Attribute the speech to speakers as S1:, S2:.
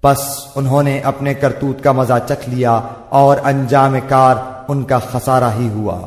S1: پس انہوں نے اپنے کرتوت کا مزہ چکھ لیا اور انجام کار ان کا خسارہ ہی ہوا۔